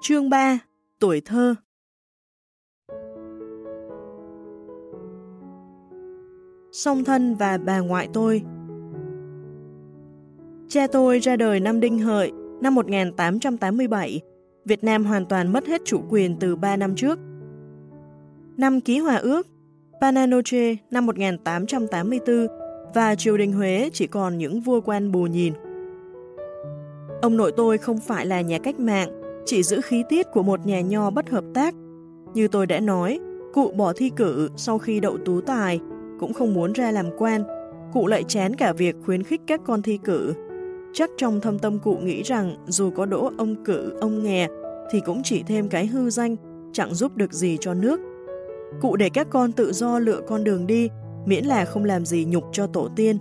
Chương 3 Tuổi thơ Song thân và bà ngoại tôi Cha tôi ra đời năm Đinh Hợi, năm 1887. Việt Nam hoàn toàn mất hết chủ quyền từ 3 năm trước. Năm ký hòa ước, Pananoche năm 1884 và triều đình Huế chỉ còn những vua quan bù nhìn. Ông nội tôi không phải là nhà cách mạng, chỉ giữ khí tiết của một nhà nho bất hợp tác. Như tôi đã nói, cụ bỏ thi cử sau khi đậu tú tài, cũng không muốn ra làm quan. Cụ lại chán cả việc khuyến khích các con thi cử. Chắc trong thâm tâm cụ nghĩ rằng dù có đỗ ông cử, ông nghè, thì cũng chỉ thêm cái hư danh, chẳng giúp được gì cho nước. Cụ để các con tự do lựa con đường đi, miễn là không làm gì nhục cho tổ tiên.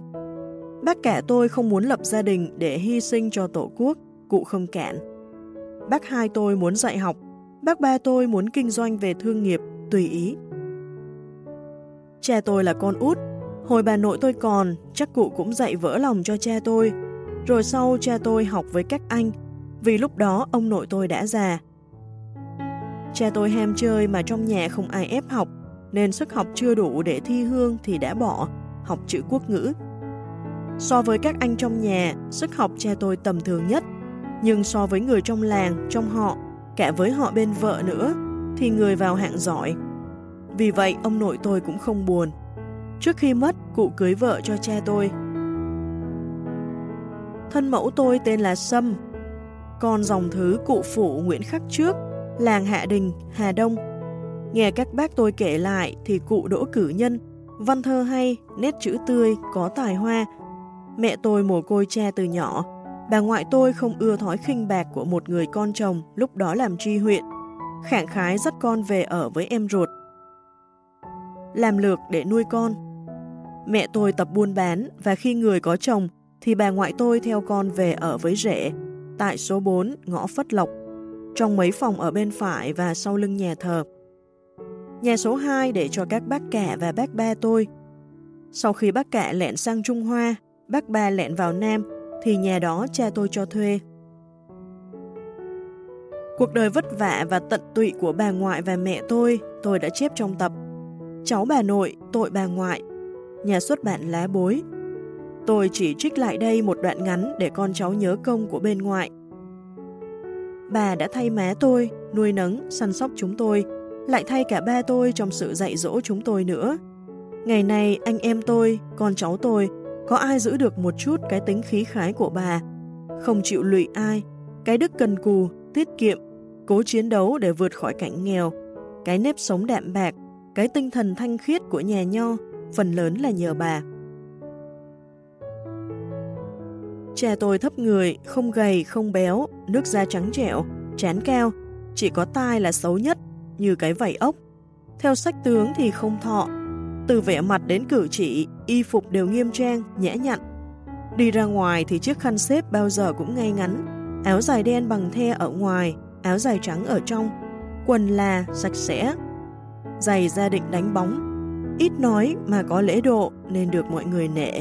Bác cả tôi không muốn lập gia đình để hy sinh cho tổ quốc, cụ không cản. Bác hai tôi muốn dạy học, bác ba tôi muốn kinh doanh về thương nghiệp, tùy ý. Cha tôi là con út, hồi bà nội tôi còn, chắc cụ cũng dạy vỡ lòng cho cha tôi. Rồi sau cha tôi học với các anh, vì lúc đó ông nội tôi đã già. Cha tôi ham chơi mà trong nhà không ai ép học, nên sức học chưa đủ để thi hương thì đã bỏ, học chữ quốc ngữ. So với các anh trong nhà, sức học cha tôi tầm thường nhất, nhưng so với người trong làng, trong họ, cả với họ bên vợ nữa, thì người vào hạng giỏi. Vì vậy, ông nội tôi cũng không buồn. Trước khi mất, cụ cưới vợ cho cha tôi. Thân mẫu tôi tên là Sâm, con dòng thứ cụ phụ Nguyễn Khắc Trước, làng Hạ Đình, Hà Đông. Nghe các bác tôi kể lại thì cụ đỗ cử nhân, văn thơ hay, nét chữ tươi, có tài hoa. Mẹ tôi mồ côi cha từ nhỏ, bà ngoại tôi không ưa thói khinh bạc của một người con chồng lúc đó làm tri huyện. Khảng khái dắt con về ở với em ruột. Làm lược để nuôi con. Mẹ tôi tập buôn bán và khi người có chồng thì bà ngoại tôi theo con về ở với rể tại số 4 ngõ Phất Lộc, trong mấy phòng ở bên phải và sau lưng nhà thờ. Nhà số 2 để cho các bác cả và bác ba tôi. Sau khi bác cả lẹn sang Trung Hoa, bác ba lẹn vào Nam, thì nhà đó cha tôi cho thuê. Cuộc đời vất vả và tận tụy của bà ngoại và mẹ tôi, tôi đã chép trong tập Cháu bà nội, tội bà ngoại, nhà xuất bản lá bối. Tôi chỉ trích lại đây một đoạn ngắn để con cháu nhớ công của bên ngoại. Bà đã thay má tôi, nuôi nấng, săn sóc chúng tôi, lại thay cả ba tôi trong sự dạy dỗ chúng tôi nữa. Ngày nay anh em tôi, con cháu tôi, có ai giữ được một chút cái tính khí khái của bà, không chịu lụy ai, cái đức cần cù, tiết kiệm, cố chiến đấu để vượt khỏi cảnh nghèo, cái nếp sống đạm bạc, cái tinh thần thanh khiết của nhà nho, phần lớn là nhờ bà. Cha tôi thấp người, không gầy, không béo, nước da trắng trẻo, chán cao, chỉ có tai là xấu nhất, như cái vảy ốc. Theo sách tướng thì không thọ, từ vẻ mặt đến cử chỉ, y phục đều nghiêm trang, nhã nhặn. Đi ra ngoài thì chiếc khăn xếp bao giờ cũng ngay ngắn, áo dài đen bằng the ở ngoài, áo dài trắng ở trong, quần là, sạch sẽ. Giày gia định đánh bóng, ít nói mà có lễ độ nên được mọi người nể.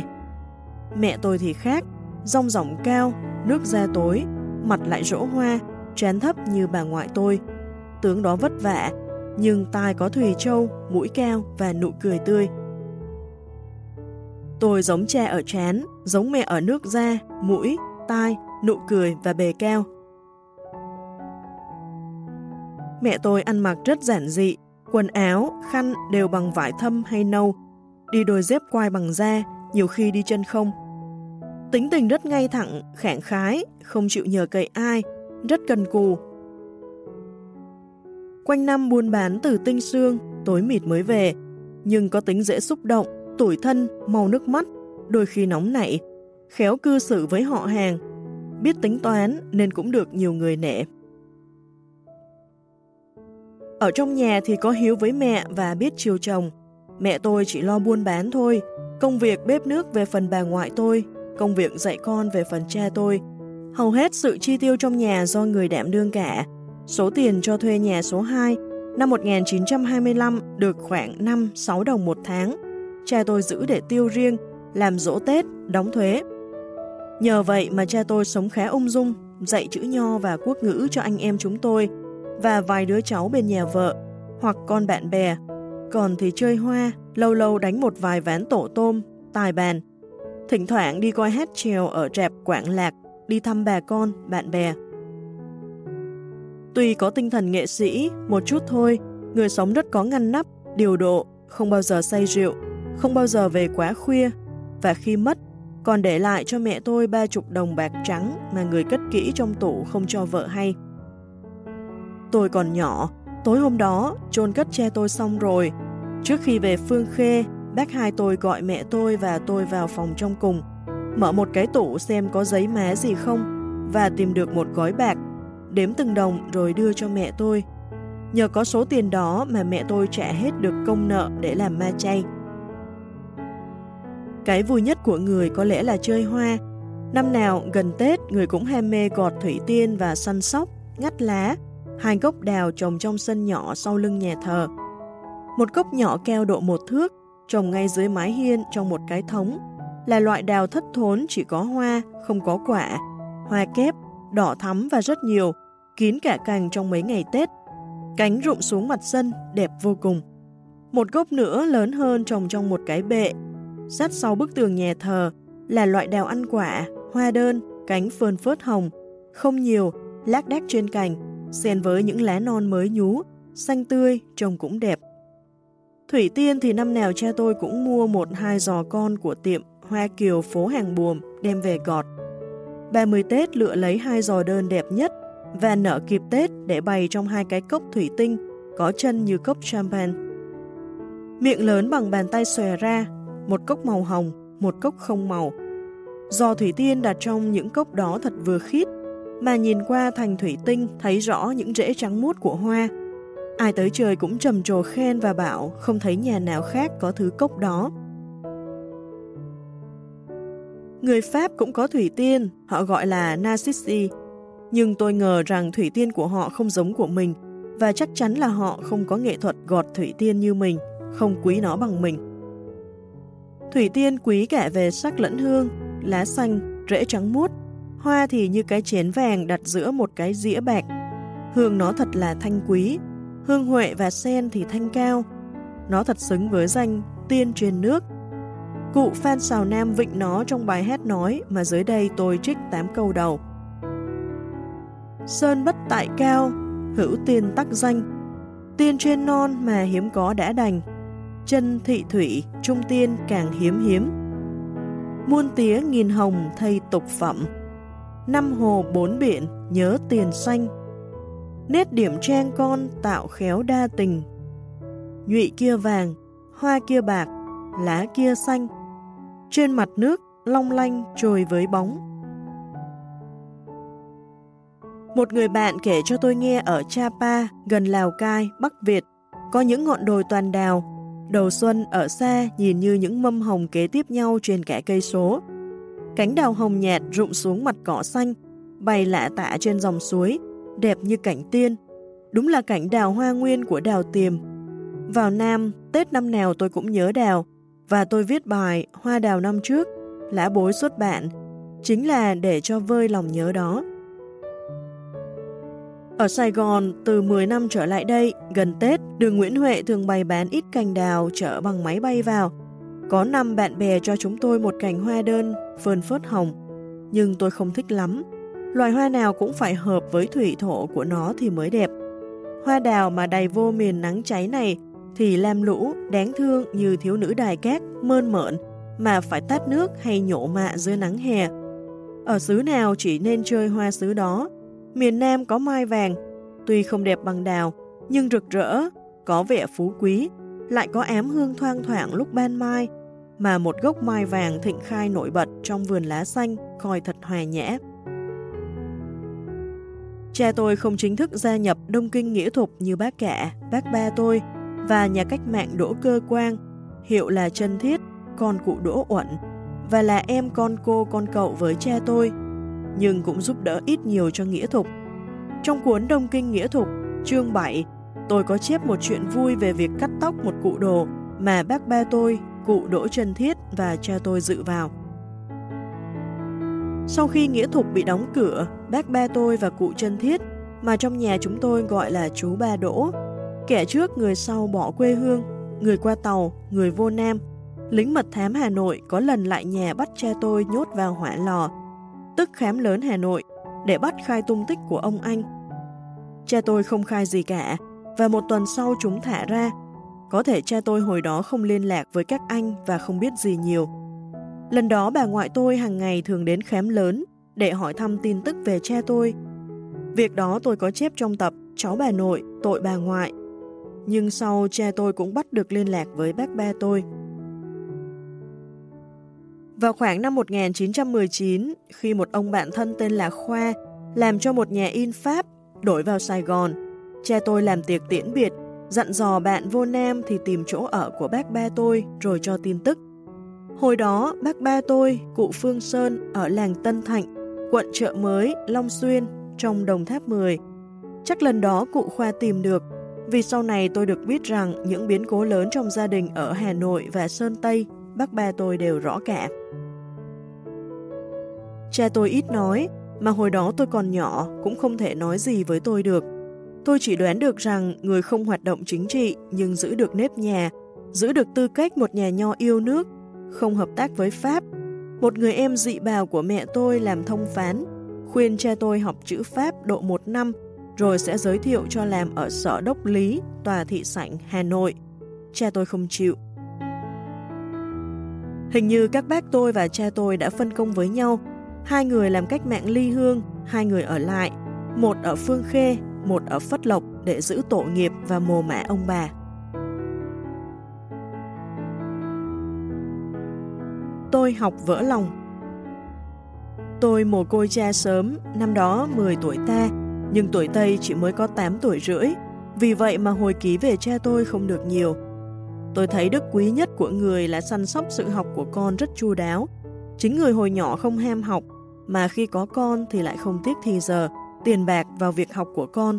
Mẹ tôi thì khác, rong ròng cao, nước da tối, mặt lại rỗ hoa, trán thấp như bà ngoại tôi. Tướng đó vất vả, nhưng tai có thùy châu, mũi cao và nụ cười tươi. Tôi giống cha ở chén giống mẹ ở nước da, mũi, tai, nụ cười và bề keo Mẹ tôi ăn mặc rất giản dị, quần áo, khăn đều bằng vải thâm hay nâu, đi đôi dép quai bằng da, nhiều khi đi chân không. Tính tình rất ngay thẳng, khảng khái, không chịu nhờ cậy ai, rất cần cù. Quanh năm buôn bán từ tinh xương, tối mịt mới về, nhưng có tính dễ xúc động, tủi thân, màu nước mắt, đôi khi nóng nảy, khéo cư xử với họ hàng, biết tính toán nên cũng được nhiều người nể. Ở trong nhà thì có hiếu với mẹ và biết chiều chồng. Mẹ tôi chỉ lo buôn bán thôi, công việc bếp nước về phần bà ngoại tôi, công việc dạy con về phần cha tôi. Hầu hết sự chi tiêu trong nhà do người đảm đương cả. Số tiền cho thuê nhà số 2 năm 1925 được khoảng 5-6 đồng một tháng. Cha tôi giữ để tiêu riêng, làm dỗ Tết, đóng thuế. Nhờ vậy mà cha tôi sống khá ung dung, dạy chữ nho và quốc ngữ cho anh em chúng tôi, và vài đứa cháu bên nhà vợ, hoặc con bạn bè. Còn thì chơi hoa, lâu lâu đánh một vài ván tổ tôm, tài bàn. Thỉnh thoảng đi coi hát trèo ở rạp Quảng Lạc, đi thăm bà con, bạn bè. Tuy có tinh thần nghệ sĩ, một chút thôi, người sống rất có ngăn nắp, điều độ, không bao giờ say rượu, không bao giờ về quá khuya, và khi mất, còn để lại cho mẹ tôi ba chục đồng bạc trắng mà người cất kỹ trong tủ không cho vợ hay. Tôi còn nhỏ, tối hôm đó, chôn cất che tôi xong rồi. Trước khi về Phương Khê, bác hai tôi gọi mẹ tôi và tôi vào phòng trong cùng, mở một cái tủ xem có giấy má gì không, và tìm được một gói bạc, đếm từng đồng rồi đưa cho mẹ tôi. Nhờ có số tiền đó mà mẹ tôi trả hết được công nợ để làm ma chay. Cái vui nhất của người có lẽ là chơi hoa. Năm nào gần Tết, người cũng ham mê gọt thủy tiên và săn sóc, ngắt lá, hai gốc đào trồng trong sân nhỏ sau lưng nhà thờ. Một gốc nhỏ keo độ một thước, trồng ngay dưới mái hiên trong một cái thống, là loại đào thất thốn chỉ có hoa, không có quả, hoa kép, đỏ thắm và rất nhiều, kín cả cành trong mấy ngày Tết. Cánh rụng xuống mặt sân, đẹp vô cùng. Một gốc nữa lớn hơn trồng trong một cái bệ, sát sau bức tường nhà thờ là loại đào ăn quả, hoa đơn, cánh phơn phớt hồng, không nhiều, lác đác trên cành, xen với những lá non mới nhú, xanh tươi, trông cũng đẹp. Thủy tiên thì năm nào cha tôi cũng mua một hai giò con của tiệm Hoa Kiều phố hàng buồm đem về gọt. 30 Tết lựa lấy hai giò đơn đẹp nhất và nở kịp Tết để bày trong hai cái cốc thủy tinh có chân như cốc champagne. Miệng lớn bằng bàn tay xòe ra, một cốc màu hồng, một cốc không màu. Do thủy tiên đặt trong những cốc đó thật vừa khít, mà nhìn qua thành thủy tinh thấy rõ những rễ trắng muốt của hoa. Ai tới trời cũng trầm trồ khen và bảo không thấy nhà nào khác có thứ cốc đó. Người Pháp cũng có thủy tiên, họ gọi là Narcissi. Nhưng tôi ngờ rằng thủy tiên của họ không giống của mình, và chắc chắn là họ không có nghệ thuật gọt thủy tiên như mình, không quý nó bằng mình. Thủy tiên quý cả về sắc lẫn hương, lá xanh, rễ trắng muốt, hoa thì như cái chén vàng đặt giữa một cái dĩa bạc. Hương nó thật là thanh quý, hương huệ và sen thì thanh cao. Nó thật xứng với danh tiên truyền nước. Cụ Phan Sào Nam vịnh nó trong bài hát nói mà dưới đây tôi trích 8 câu đầu. Sơn bất tại cao, hữu tiên tắc danh, tiên trên non mà hiếm có đã đành, chân thị thủy, trung tiên càng hiếm hiếm. Muôn tía nghìn hồng thay tục phẩm, năm hồ bốn biển nhớ tiền xanh. Nét điểm trang con tạo khéo đa tình. Nhụy kia vàng, hoa kia bạc, lá kia xanh. Trên mặt nước long lanh trồi với bóng. Một người bạn kể cho tôi nghe ở Chapa, gần Lào Cai, Bắc Việt, có những ngọn đồi toàn đào, Đầu xuân ở xa nhìn như những mâm hồng kế tiếp nhau trên cả cây số. Cánh đào hồng nhạt rụng xuống mặt cỏ xanh, bay lạ tạ trên dòng suối, đẹp như cảnh tiên. Đúng là cảnh đào hoa nguyên của đào tiềm. Vào Nam, Tết năm nào tôi cũng nhớ đào, và tôi viết bài Hoa đào năm trước, lá bối xuất bản, chính là để cho vơi lòng nhớ đó. Ở Sài Gòn, từ 10 năm trở lại đây, gần Tết, đường Nguyễn Huệ thường bày bán ít cành đào chở bằng máy bay vào. Có năm bạn bè cho chúng tôi một cành hoa đơn, phơn phớt hồng. Nhưng tôi không thích lắm. Loài hoa nào cũng phải hợp với thủy thổ của nó thì mới đẹp. Hoa đào mà đầy vô miền nắng cháy này thì lam lũ, đáng thương như thiếu nữ đài cát, mơn mởn, mà phải tát nước hay nhổ mạ dưới nắng hè. Ở xứ nào chỉ nên chơi hoa xứ đó, Miền Nam có mai vàng, tuy không đẹp bằng đào, nhưng rực rỡ, có vẻ phú quý, lại có ám hương thoang thoảng lúc ban mai, mà một gốc mai vàng thịnh khai nổi bật trong vườn lá xanh coi thật hòa nhã. Cha tôi không chính thức gia nhập Đông Kinh Nghĩa Thục như bác cả, bác ba tôi và nhà cách mạng Đỗ Cơ Quang, hiệu là Trân Thiết, con cụ Đỗ Uẩn, và là em con cô con cậu với cha tôi nhưng cũng giúp đỡ ít nhiều cho Nghĩa Thục. Trong cuốn Đông Kinh Nghĩa Thục, chương 7, tôi có chép một chuyện vui về việc cắt tóc một cụ đồ mà bác ba tôi, cụ Đỗ Trần Thiết và cha tôi dự vào. Sau khi Nghĩa Thục bị đóng cửa, bác ba tôi và cụ Trân Thiết mà trong nhà chúng tôi gọi là chú Ba Đỗ. Kẻ trước người sau bỏ quê hương, người qua tàu, người vô nam. Lính mật thám Hà Nội có lần lại nhà bắt cha tôi nhốt vào hỏa lò, tức khám lớn Hà Nội, để bắt khai tung tích của ông anh. Cha tôi không khai gì cả, và một tuần sau chúng thả ra. Có thể cha tôi hồi đó không liên lạc với các anh và không biết gì nhiều. Lần đó bà ngoại tôi hàng ngày thường đến khám lớn để hỏi thăm tin tức về cha tôi. Việc đó tôi có chép trong tập Cháu bà nội, tội bà ngoại. Nhưng sau cha tôi cũng bắt được liên lạc với bác ba tôi. Vào khoảng năm 1919, khi một ông bạn thân tên là Khoa làm cho một nhà in Pháp đổi vào Sài Gòn, cha tôi làm tiệc tiễn biệt, dặn dò bạn vô Nam thì tìm chỗ ở của bác ba tôi rồi cho tin tức. Hồi đó, bác ba tôi, cụ Phương Sơn ở làng Tân Thạnh, quận Chợ Mới, Long Xuyên, trong Đồng Tháp 10. Chắc lần đó cụ Khoa tìm được, vì sau này tôi được biết rằng những biến cố lớn trong gia đình ở Hà Nội và Sơn Tây, bác ba tôi đều rõ cả. Cha tôi ít nói, mà hồi đó tôi còn nhỏ cũng không thể nói gì với tôi được. Tôi chỉ đoán được rằng người không hoạt động chính trị nhưng giữ được nếp nhà, giữ được tư cách một nhà nho yêu nước, không hợp tác với Pháp. Một người em dị bào của mẹ tôi làm thông phán, khuyên cha tôi học chữ Pháp độ một năm, rồi sẽ giới thiệu cho làm ở sở đốc lý, tòa thị sảnh Hà Nội. Cha tôi không chịu. Hình như các bác tôi và cha tôi đã phân công với nhau, hai người làm cách mạng ly hương, hai người ở lại, một ở Phương Khê, một ở Phất Lộc để giữ tổ nghiệp và mồ mã ông bà. Tôi học vỡ lòng Tôi mồ côi cha sớm, năm đó 10 tuổi ta, nhưng tuổi Tây chỉ mới có 8 tuổi rưỡi, vì vậy mà hồi ký về cha tôi không được nhiều. Tôi thấy đức quý nhất của người là săn sóc sự học của con rất chu đáo. Chính người hồi nhỏ không ham học, mà khi có con thì lại không tiếc thì giờ, tiền bạc vào việc học của con.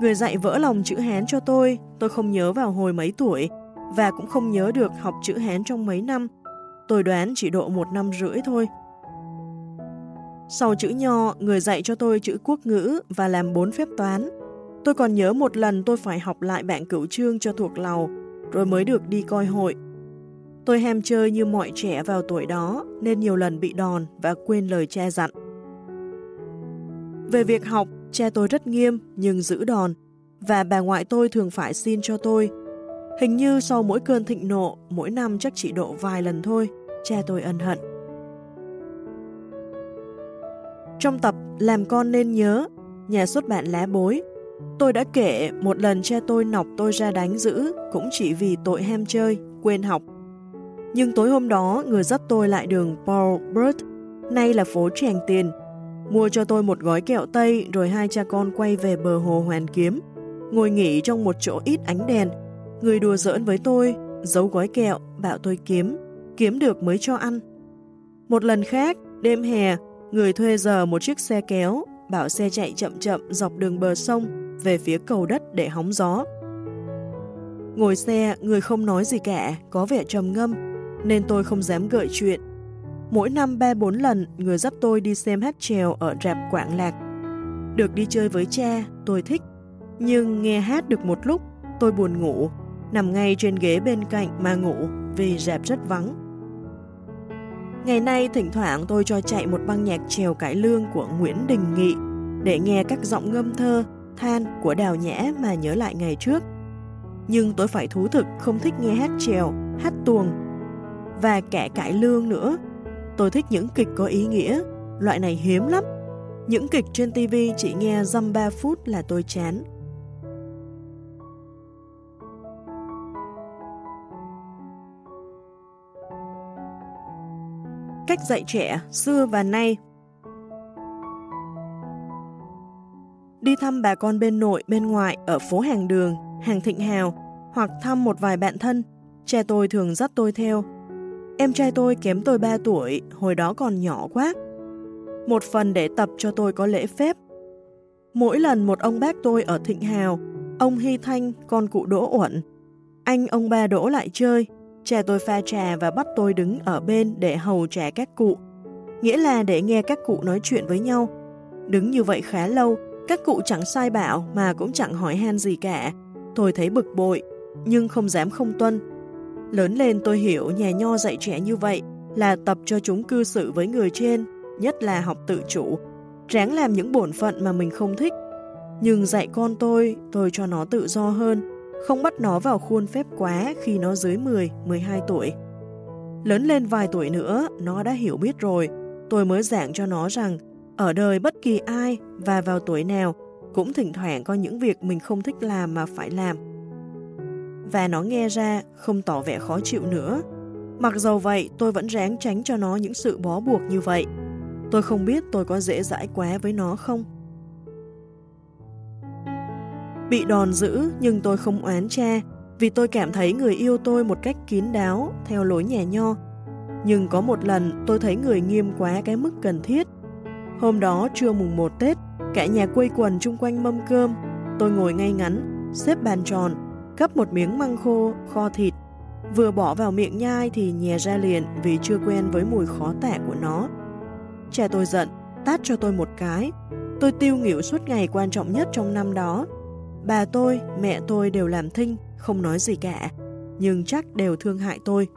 Người dạy vỡ lòng chữ Hán cho tôi, tôi không nhớ vào hồi mấy tuổi, và cũng không nhớ được học chữ Hán trong mấy năm. Tôi đoán chỉ độ một năm rưỡi thôi. Sau chữ nho, người dạy cho tôi chữ quốc ngữ và làm bốn phép toán. Tôi còn nhớ một lần tôi phải học lại bạn cửu trương cho thuộc lầu, rồi mới được đi coi hội. Tôi ham chơi như mọi trẻ vào tuổi đó, nên nhiều lần bị đòn và quên lời cha dặn. Về việc học, cha tôi rất nghiêm nhưng giữ đòn, và bà ngoại tôi thường phải xin cho tôi. Hình như sau mỗi cơn thịnh nộ, mỗi năm chắc chỉ độ vài lần thôi, cha tôi ân hận. Trong tập Làm con nên nhớ, nhà xuất bản lá bối, tôi đã kể một lần cha tôi nọc tôi ra đánh giữ cũng chỉ vì tội ham chơi, quên học. Nhưng tối hôm đó, người dắt tôi lại đường Paul Burt, nay là phố Tràng Tiền, mua cho tôi một gói kẹo Tây rồi hai cha con quay về bờ hồ Hoàn Kiếm, ngồi nghỉ trong một chỗ ít ánh đèn. Người đùa giỡn với tôi, giấu gói kẹo, bảo tôi kiếm, kiếm được mới cho ăn. Một lần khác, đêm hè, Người thuê giờ một chiếc xe kéo, bảo xe chạy chậm chậm dọc đường bờ sông về phía cầu đất để hóng gió. Ngồi xe, người không nói gì cả, có vẻ trầm ngâm, nên tôi không dám gợi chuyện. Mỗi năm ba bốn lần, người dắt tôi đi xem hát trèo ở rạp Quảng Lạc. Được đi chơi với cha, tôi thích. Nhưng nghe hát được một lúc, tôi buồn ngủ, nằm ngay trên ghế bên cạnh mà ngủ vì rạp rất vắng. Ngày nay thỉnh thoảng tôi cho chạy một băng nhạc trèo cải lương của Nguyễn Đình Nghị để nghe các giọng ngâm thơ, than của Đào Nhã mà nhớ lại ngày trước. Nhưng tôi phải thú thực không thích nghe hát trèo, hát tuồng và cả cải lương nữa. Tôi thích những kịch có ý nghĩa, loại này hiếm lắm. Những kịch trên TV chỉ nghe dăm 3 phút là tôi chán. Cách dạy trẻ xưa và nay. Đi thăm bà con bên nội, bên ngoại ở phố hàng đường, hàng thịnh hào hoặc thăm một vài bạn thân, cha tôi thường dắt tôi theo. Em trai tôi kém tôi 3 tuổi, hồi đó còn nhỏ quá. Một phần để tập cho tôi có lễ phép. Mỗi lần một ông bác tôi ở Thịnh Hào, ông Hy Thanh, con cụ Đỗ Uẩn, anh ông ba Đỗ lại chơi, Cha tôi pha trà và bắt tôi đứng ở bên để hầu trà các cụ, nghĩa là để nghe các cụ nói chuyện với nhau. Đứng như vậy khá lâu, Các cụ chẳng sai bảo mà cũng chẳng hỏi han gì cả. Tôi thấy bực bội, nhưng không dám không tuân. Lớn lên tôi hiểu nhà nho dạy trẻ như vậy là tập cho chúng cư xử với người trên, nhất là học tự chủ, ráng làm những bổn phận mà mình không thích. Nhưng dạy con tôi, tôi cho nó tự do hơn, không bắt nó vào khuôn phép quá khi nó dưới 10, 12 tuổi. Lớn lên vài tuổi nữa, nó đã hiểu biết rồi, tôi mới giảng cho nó rằng ở đời bất kỳ ai và vào tuổi nào cũng thỉnh thoảng có những việc mình không thích làm mà phải làm. Và nó nghe ra không tỏ vẻ khó chịu nữa. Mặc dầu vậy, tôi vẫn ráng tránh cho nó những sự bó buộc như vậy. Tôi không biết tôi có dễ dãi quá với nó không. Bị đòn dữ nhưng tôi không oán cha, vì tôi cảm thấy người yêu tôi một cách kín đáo, theo lối nhà nho. Nhưng có một lần tôi thấy người nghiêm quá cái mức cần thiết. Hôm đó trưa mùng 1 Tết, cả nhà quây quần chung quanh mâm cơm. Tôi ngồi ngay ngắn, xếp bàn tròn, gấp một miếng măng khô, kho thịt. Vừa bỏ vào miệng nhai thì nhè ra liền vì chưa quen với mùi khó tả của nó. Cha tôi giận, tát cho tôi một cái. Tôi tiêu nghỉu suốt ngày quan trọng nhất trong năm đó. Bà tôi, mẹ tôi đều làm thinh, không nói gì cả, nhưng chắc đều thương hại tôi.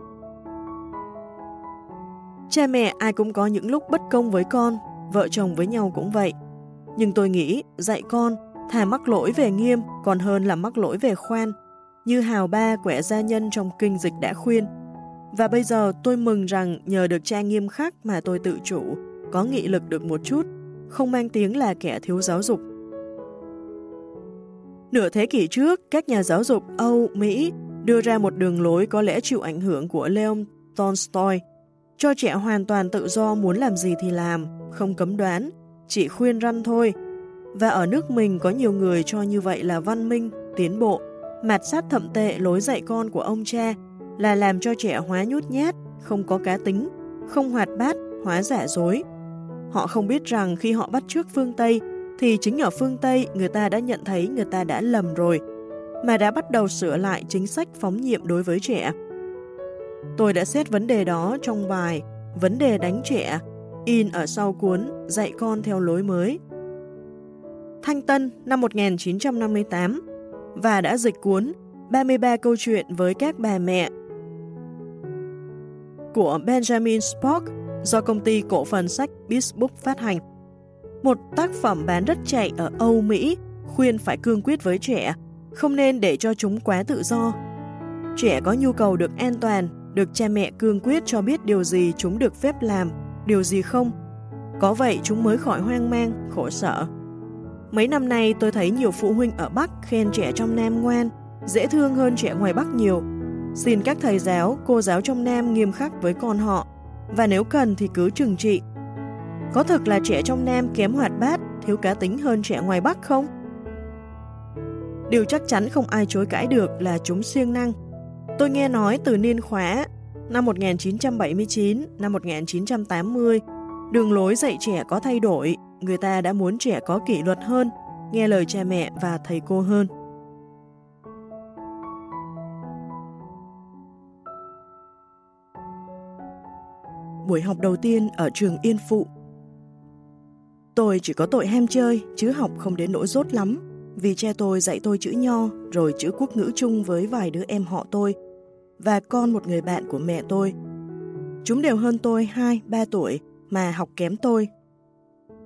Cha mẹ ai cũng có những lúc bất công với con, vợ chồng với nhau cũng vậy. Nhưng tôi nghĩ dạy con thà mắc lỗi về nghiêm còn hơn là mắc lỗi về khoan, như Hào Ba quẻ gia nhân trong kinh dịch đã khuyên. Và bây giờ tôi mừng rằng nhờ được cha nghiêm khắc mà tôi tự chủ, có nghị lực được một chút, không mang tiếng là kẻ thiếu giáo dục. Nửa thế kỷ trước, các nhà giáo dục Âu, Mỹ đưa ra một đường lối có lẽ chịu ảnh hưởng của Leon Tolstoy, cho trẻ hoàn toàn tự do muốn làm gì thì làm, không cấm đoán, chỉ khuyên răn thôi. Và ở nước mình có nhiều người cho như vậy là văn minh, tiến bộ, mạt sát thậm tệ lối dạy con của ông cha là làm cho trẻ hóa nhút nhát, không có cá tính, không hoạt bát, hóa giả dối. Họ không biết rằng khi họ bắt trước phương Tây thì chính ở phương Tây người ta đã nhận thấy người ta đã lầm rồi, mà đã bắt đầu sửa lại chính sách phóng nhiệm đối với trẻ. Tôi đã xét vấn đề đó trong bài Vấn đề đánh trẻ, in ở sau cuốn Dạy con theo lối mới. Thanh Tân năm 1958 và đã dịch cuốn 33 câu chuyện với các bà mẹ của Benjamin Spock do công ty cổ phần sách Bisbook phát hành. Một tác phẩm bán rất chạy ở Âu Mỹ khuyên phải cương quyết với trẻ, không nên để cho chúng quá tự do. Trẻ có nhu cầu được an toàn, được cha mẹ cương quyết cho biết điều gì chúng được phép làm, điều gì không. Có vậy chúng mới khỏi hoang mang, khổ sở. Mấy năm nay tôi thấy nhiều phụ huynh ở Bắc khen trẻ trong Nam ngoan, dễ thương hơn trẻ ngoài Bắc nhiều. Xin các thầy giáo, cô giáo trong Nam nghiêm khắc với con họ, và nếu cần thì cứ trừng trị, có thực là trẻ trong Nam kém hoạt bát, thiếu cá tính hơn trẻ ngoài Bắc không? Điều chắc chắn không ai chối cãi được là chúng siêng năng. Tôi nghe nói từ niên khóa năm 1979, năm 1980, đường lối dạy trẻ có thay đổi, người ta đã muốn trẻ có kỷ luật hơn, nghe lời cha mẹ và thầy cô hơn. Buổi học đầu tiên ở trường Yên Phụ Tôi chỉ có tội ham chơi, chứ học không đến nỗi rốt lắm, vì cha tôi dạy tôi chữ nho, rồi chữ quốc ngữ chung với vài đứa em họ tôi, và con một người bạn của mẹ tôi. Chúng đều hơn tôi 2-3 tuổi, mà học kém tôi.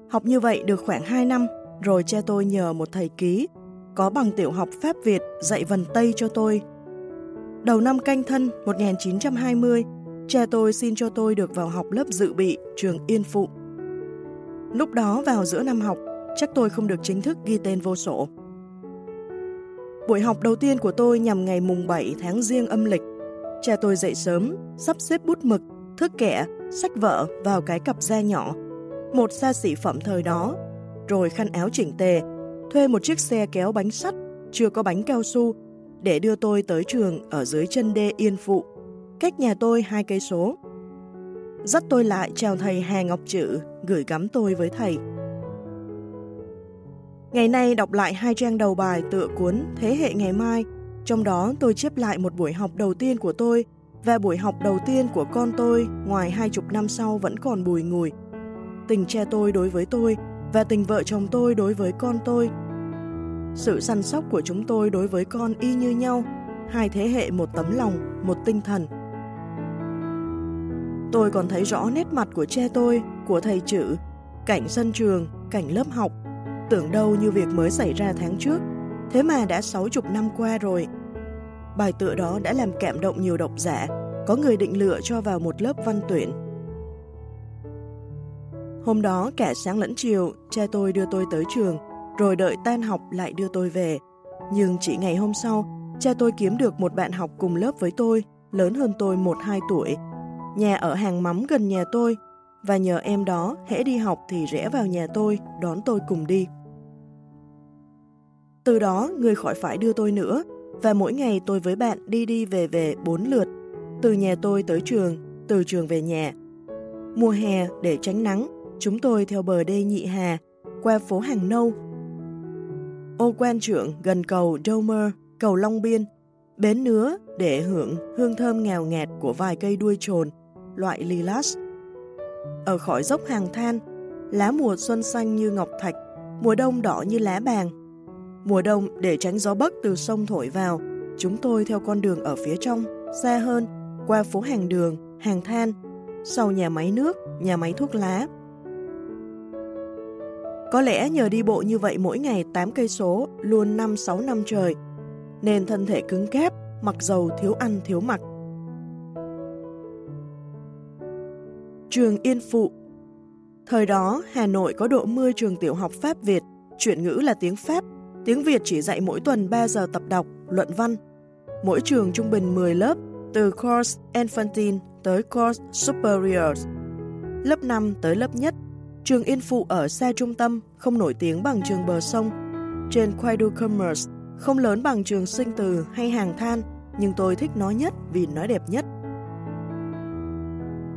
Học như vậy được khoảng 2 năm, rồi cha tôi nhờ một thầy ký, có bằng tiểu học Pháp Việt dạy vần Tây cho tôi. Đầu năm canh thân 1920, cha tôi xin cho tôi được vào học lớp dự bị trường Yên Phụ. Lúc đó vào giữa năm học, chắc tôi không được chính thức ghi tên vô sổ. Buổi học đầu tiên của tôi nhằm ngày mùng 7 tháng riêng âm lịch. Cha tôi dậy sớm, sắp xếp bút mực, thước kẻ, sách vợ vào cái cặp da nhỏ, một xa xỉ phẩm thời đó, rồi khăn áo chỉnh tề, thuê một chiếc xe kéo bánh sắt, chưa có bánh cao su, để đưa tôi tới trường ở dưới chân đê Yên Phụ, cách nhà tôi hai cây số. Dắt tôi lại chào thầy Hà Ngọc Chữ, gửi gắm tôi với thầy. Ngày nay đọc lại hai trang đầu bài tựa cuốn Thế hệ ngày mai, trong đó tôi chép lại một buổi học đầu tiên của tôi và buổi học đầu tiên của con tôi ngoài hai chục năm sau vẫn còn bùi ngùi. Tình cha tôi đối với tôi và tình vợ chồng tôi đối với con tôi. Sự săn sóc của chúng tôi đối với con y như nhau, hai thế hệ một tấm lòng, một tinh thần. Tôi còn thấy rõ nét mặt của cha tôi, của thầy chữ, cảnh sân trường, cảnh lớp học, tưởng đâu như việc mới xảy ra tháng trước, thế mà đã sáu chục năm qua rồi. Bài tựa đó đã làm cảm động nhiều độc giả, có người định lựa cho vào một lớp văn tuyển. Hôm đó cả sáng lẫn chiều, cha tôi đưa tôi tới trường, rồi đợi tan học lại đưa tôi về. Nhưng chỉ ngày hôm sau, cha tôi kiếm được một bạn học cùng lớp với tôi, lớn hơn tôi 1-2 tuổi. Nhà ở hàng mắm gần nhà tôi, và nhờ em đó hễ đi học thì rẽ vào nhà tôi, đón tôi cùng đi. Từ đó, người khỏi phải đưa tôi nữa, và mỗi ngày tôi với bạn đi đi về về bốn lượt, từ nhà tôi tới trường, từ trường về nhà. Mùa hè, để tránh nắng, chúng tôi theo bờ đê Nhị Hà, qua phố Hàng Nâu. Ô quan trưởng gần cầu Domer, cầu Long Biên, bến nứa để hưởng hương thơm ngào ngạt của vài cây đuôi trồn, loại lilas. Ở khỏi dốc hàng than, lá mùa xuân xanh như ngọc thạch, mùa đông đỏ như lá bàng. Mùa đông để tránh gió bấc từ sông thổi vào, chúng tôi theo con đường ở phía trong, xa hơn, qua phố hàng đường, hàng than, sau nhà máy nước, nhà máy thuốc lá. Có lẽ nhờ đi bộ như vậy mỗi ngày 8 cây số, luôn 5-6 năm trời, nên thân thể cứng cáp, mặc dầu thiếu ăn thiếu mặc. Trường Yên Phụ Thời đó, Hà Nội có độ 10 trường tiểu học Pháp Việt, chuyển ngữ là tiếng Pháp, tiếng Việt chỉ dạy mỗi tuần 3 giờ tập đọc, luận văn. Mỗi trường trung bình 10 lớp, từ course Infantine tới course superior. Lớp 5 tới lớp nhất, trường Yên Phụ ở xa trung tâm, không nổi tiếng bằng trường bờ sông. Trên Quai Commerce, không lớn bằng trường sinh từ hay hàng than, nhưng tôi thích nó nhất vì nó đẹp nhất.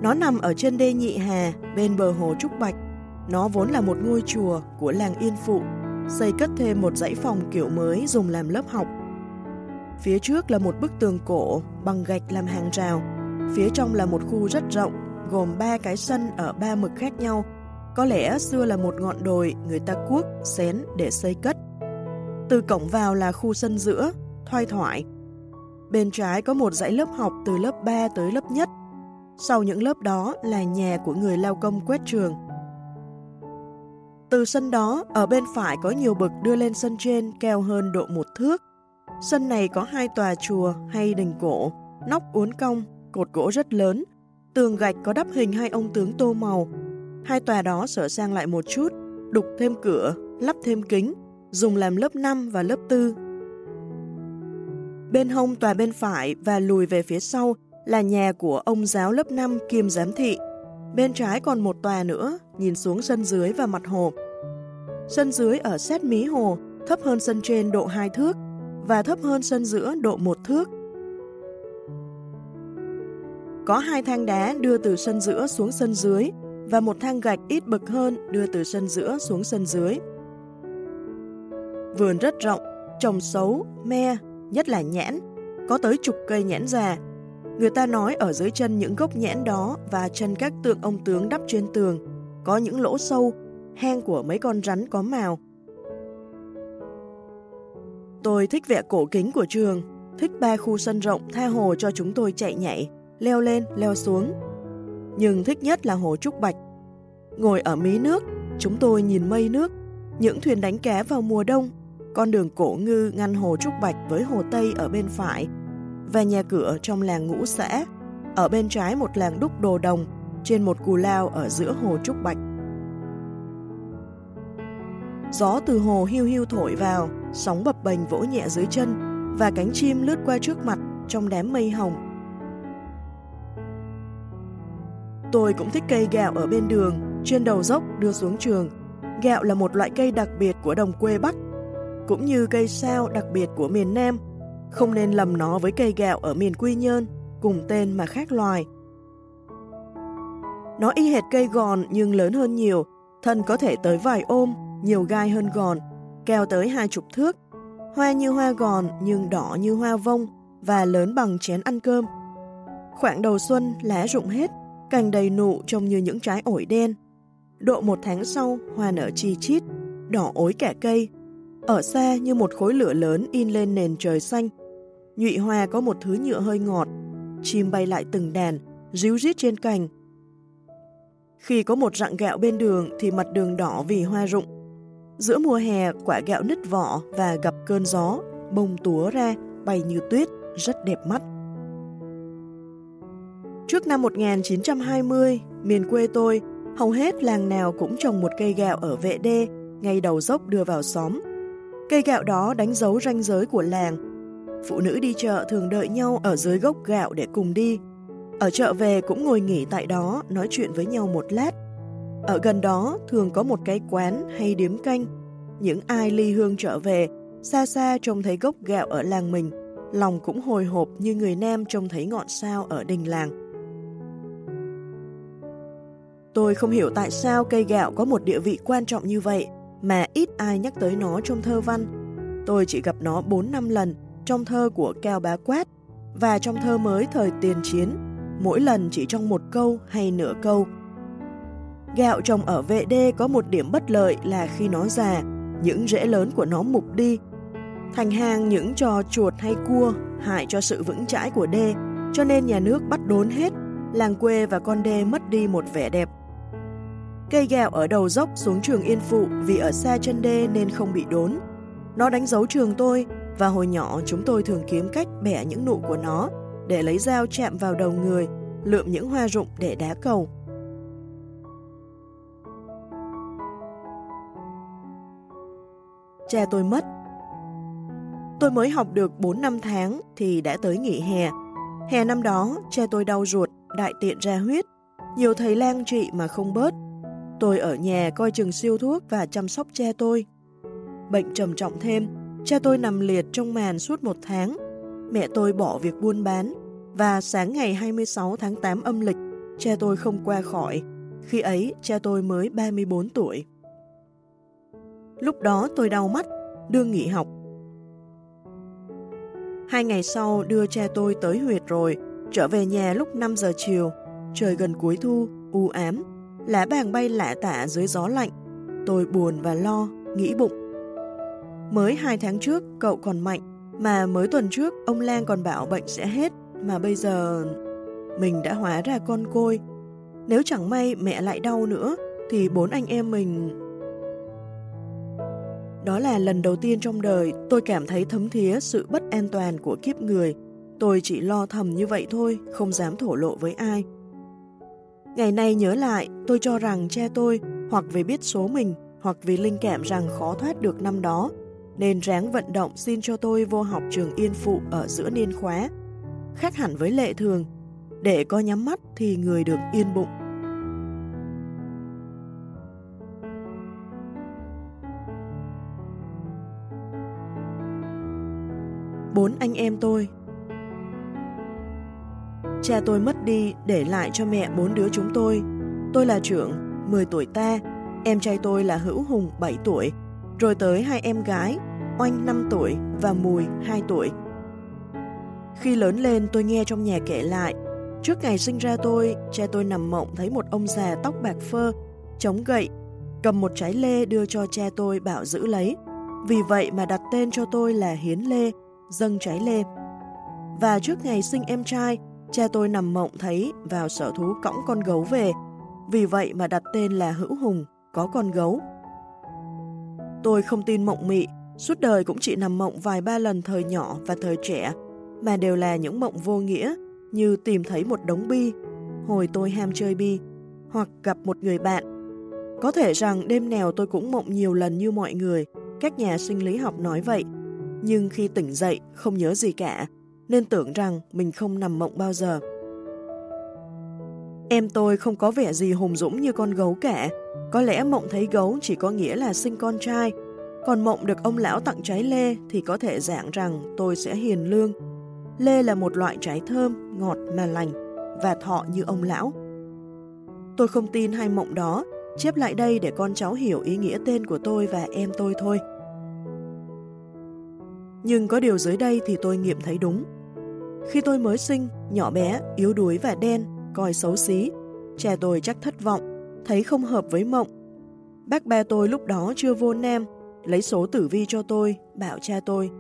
Nó nằm ở trên đê Nhị Hà, bên bờ hồ Trúc Bạch. Nó vốn là một ngôi chùa của làng Yên Phụ, xây cất thêm một dãy phòng kiểu mới dùng làm lớp học. Phía trước là một bức tường cổ bằng gạch làm hàng rào. Phía trong là một khu rất rộng, gồm ba cái sân ở ba mực khác nhau. Có lẽ xưa là một ngọn đồi người ta cuốc, xén để xây cất. Từ cổng vào là khu sân giữa, thoai thoải. Bên trái có một dãy lớp học từ lớp 3 tới lớp nhất sau những lớp đó là nhà của người lao công quét trường. Từ sân đó, ở bên phải có nhiều bậc đưa lên sân trên cao hơn độ một thước. Sân này có hai tòa chùa hay đình cổ, nóc uốn cong, cột gỗ rất lớn, tường gạch có đắp hình hai ông tướng tô màu. Hai tòa đó sửa sang lại một chút, đục thêm cửa, lắp thêm kính, dùng làm lớp 5 và lớp 4. Bên hông tòa bên phải và lùi về phía sau là nhà của ông giáo lớp 5 kiêm giám thị. Bên trái còn một tòa nữa, nhìn xuống sân dưới và mặt hồ. Sân dưới ở sát mí hồ, thấp hơn sân trên độ 2 thước và thấp hơn sân giữa độ 1 thước. Có hai thang đá đưa từ sân giữa xuống sân dưới và một thang gạch ít bậc hơn đưa từ sân giữa xuống sân dưới. Vườn rất rộng, trồng xấu, me, nhất là nhãn, có tới chục cây nhãn già, Người ta nói ở dưới chân những gốc nhãn đó và chân các tượng ông tướng đắp trên tường, có những lỗ sâu, hang của mấy con rắn có màu. Tôi thích vẻ cổ kính của trường, thích ba khu sân rộng tha hồ cho chúng tôi chạy nhảy, leo lên, leo xuống. Nhưng thích nhất là hồ Trúc Bạch. Ngồi ở mí nước, chúng tôi nhìn mây nước, những thuyền đánh cá vào mùa đông, con đường cổ ngư ngăn hồ Trúc Bạch với hồ Tây ở bên phải và nhà cửa trong làng ngũ xã, ở bên trái một làng đúc đồ đồng, trên một cù lao ở giữa hồ Trúc Bạch. Gió từ hồ hiu hiu thổi vào, sóng bập bềnh vỗ nhẹ dưới chân và cánh chim lướt qua trước mặt trong đám mây hồng. Tôi cũng thích cây gạo ở bên đường, trên đầu dốc đưa xuống trường. Gạo là một loại cây đặc biệt của đồng quê Bắc, cũng như cây sao đặc biệt của miền Nam không nên lầm nó với cây gạo ở miền Quy Nhơn, cùng tên mà khác loài. Nó y hệt cây gòn nhưng lớn hơn nhiều, thân có thể tới vài ôm, nhiều gai hơn gòn, keo tới hai chục thước, hoa như hoa gòn nhưng đỏ như hoa vông và lớn bằng chén ăn cơm. Khoảng đầu xuân lá rụng hết, cành đầy nụ trông như những trái ổi đen. Độ một tháng sau, hoa nở chi chít, đỏ ối cả cây. Ở xa như một khối lửa lớn in lên nền trời xanh. Nhụy hoa có một thứ nhựa hơi ngọt, chim bay lại từng đàn, ríu rít trên cành. Khi có một rặng gạo bên đường thì mặt đường đỏ vì hoa rụng. Giữa mùa hè, quả gạo nứt vỏ và gặp cơn gió, bông túa ra, bay như tuyết, rất đẹp mắt. Trước năm 1920, miền quê tôi, hầu hết làng nào cũng trồng một cây gạo ở vệ đê, ngay đầu dốc đưa vào xóm. Cây gạo đó đánh dấu ranh giới của làng. Phụ nữ đi chợ thường đợi nhau ở dưới gốc gạo để cùng đi. Ở chợ về cũng ngồi nghỉ tại đó, nói chuyện với nhau một lát. Ở gần đó thường có một cái quán hay điếm canh. Những ai ly hương trở về, xa xa trông thấy gốc gạo ở làng mình, lòng cũng hồi hộp như người nam trông thấy ngọn sao ở đình làng. Tôi không hiểu tại sao cây gạo có một địa vị quan trọng như vậy mà ít ai nhắc tới nó trong thơ văn. Tôi chỉ gặp nó 4 năm lần trong thơ của Cao Bá Quát và trong thơ mới thời tiền chiến, mỗi lần chỉ trong một câu hay nửa câu. Gạo trồng ở vệ đê có một điểm bất lợi là khi nó già, những rễ lớn của nó mục đi. Thành hàng những trò chuột hay cua hại cho sự vững chãi của đê, cho nên nhà nước bắt đốn hết, làng quê và con đê mất đi một vẻ đẹp Cây gạo ở đầu dốc xuống trường Yên Phụ vì ở xa chân đê nên không bị đốn. Nó đánh dấu trường tôi và hồi nhỏ chúng tôi thường kiếm cách bẻ những nụ của nó để lấy dao chạm vào đầu người, lượm những hoa rụng để đá cầu. Cha tôi mất. Tôi mới học được 4 năm tháng thì đã tới nghỉ hè. Hè năm đó, cha tôi đau ruột, đại tiện ra huyết. Nhiều thầy lang trị mà không bớt, Tôi ở nhà coi chừng siêu thuốc và chăm sóc cha tôi. Bệnh trầm trọng thêm, cha tôi nằm liệt trong màn suốt một tháng. Mẹ tôi bỏ việc buôn bán và sáng ngày 26 tháng 8 âm lịch, cha tôi không qua khỏi. Khi ấy, cha tôi mới 34 tuổi. Lúc đó tôi đau mắt, đưa nghỉ học. Hai ngày sau đưa cha tôi tới huyệt rồi, trở về nhà lúc 5 giờ chiều. Trời gần cuối thu, u ám, lá bàng bay lạ tả dưới gió lạnh. Tôi buồn và lo, nghĩ bụng. Mới hai tháng trước cậu còn mạnh, mà mới tuần trước ông Lan còn bảo bệnh sẽ hết, mà bây giờ mình đã hóa ra con côi. Nếu chẳng may mẹ lại đau nữa, thì bốn anh em mình... Đó là lần đầu tiên trong đời tôi cảm thấy thấm thía sự bất an toàn của kiếp người. Tôi chỉ lo thầm như vậy thôi, không dám thổ lộ với ai. Ngày nay nhớ lại, tôi cho rằng cha tôi hoặc vì biết số mình, hoặc vì linh cảm rằng khó thoát được năm đó, nên ráng vận động xin cho tôi vô học trường Yên Phụ ở giữa niên khóa. Khác hẳn với lệ thường, để có nhắm mắt thì người được yên bụng. Bốn anh em tôi Cha tôi mất đi để lại cho mẹ bốn đứa chúng tôi. Tôi là trưởng, 10 tuổi ta, em trai tôi là Hữu Hùng 7 tuổi, rồi tới hai em gái, Oanh 5 tuổi và Mùi 2 tuổi. Khi lớn lên tôi nghe trong nhà kể lại, trước ngày sinh ra tôi, cha tôi nằm mộng thấy một ông già tóc bạc phơ, chống gậy, cầm một trái lê đưa cho cha tôi bảo giữ lấy. Vì vậy mà đặt tên cho tôi là Hiến Lê, dâng trái lê. Và trước ngày sinh em trai, Cha tôi nằm mộng thấy vào sở thú cõng con gấu về, vì vậy mà đặt tên là Hữu Hùng, có con gấu. Tôi không tin mộng mị, suốt đời cũng chỉ nằm mộng vài ba lần thời nhỏ và thời trẻ, mà đều là những mộng vô nghĩa, như tìm thấy một đống bi, hồi tôi ham chơi bi, hoặc gặp một người bạn. Có thể rằng đêm nào tôi cũng mộng nhiều lần như mọi người, các nhà sinh lý học nói vậy, nhưng khi tỉnh dậy không nhớ gì cả, nên tưởng rằng mình không nằm mộng bao giờ. Em tôi không có vẻ gì hùng dũng như con gấu cả, có lẽ mộng thấy gấu chỉ có nghĩa là sinh con trai, còn mộng được ông lão tặng trái lê thì có thể dạng rằng tôi sẽ hiền lương. Lê là một loại trái thơm, ngọt mà lành, và thọ như ông lão. Tôi không tin hai mộng đó, chép lại đây để con cháu hiểu ý nghĩa tên của tôi và em tôi thôi. Nhưng có điều dưới đây thì tôi nghiệm thấy đúng. Khi tôi mới sinh, nhỏ bé, yếu đuối và đen, coi xấu xí, cha tôi chắc thất vọng, thấy không hợp với mộng. Bác ba tôi lúc đó chưa vô nam, lấy số tử vi cho tôi, bảo cha tôi.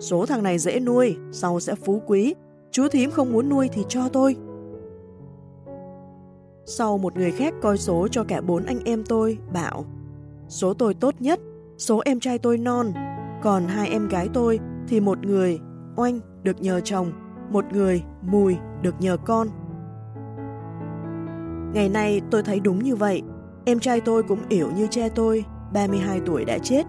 Số thằng này dễ nuôi, sau sẽ phú quý, chú thím không muốn nuôi thì cho tôi. Sau một người khác coi số cho cả bốn anh em tôi, bảo Số tôi tốt nhất, số em trai tôi non, còn hai em gái tôi thì một người, oanh, được nhờ chồng, một người, mùi, được nhờ con. Ngày nay tôi thấy đúng như vậy, em trai tôi cũng yểu như cha tôi, 32 tuổi đã chết.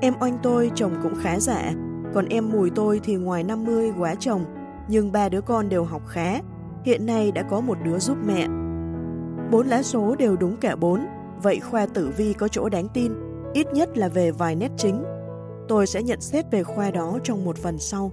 Em oanh tôi chồng cũng khá giả, còn em mùi tôi thì ngoài 50 quá chồng, nhưng ba đứa con đều học khá, hiện nay đã có một đứa giúp mẹ. Bốn lá số đều đúng cả bốn, vậy khoa tử vi có chỗ đáng tin, ít nhất là về vài nét chính. Tôi sẽ nhận xét về khoa đó trong một phần sau.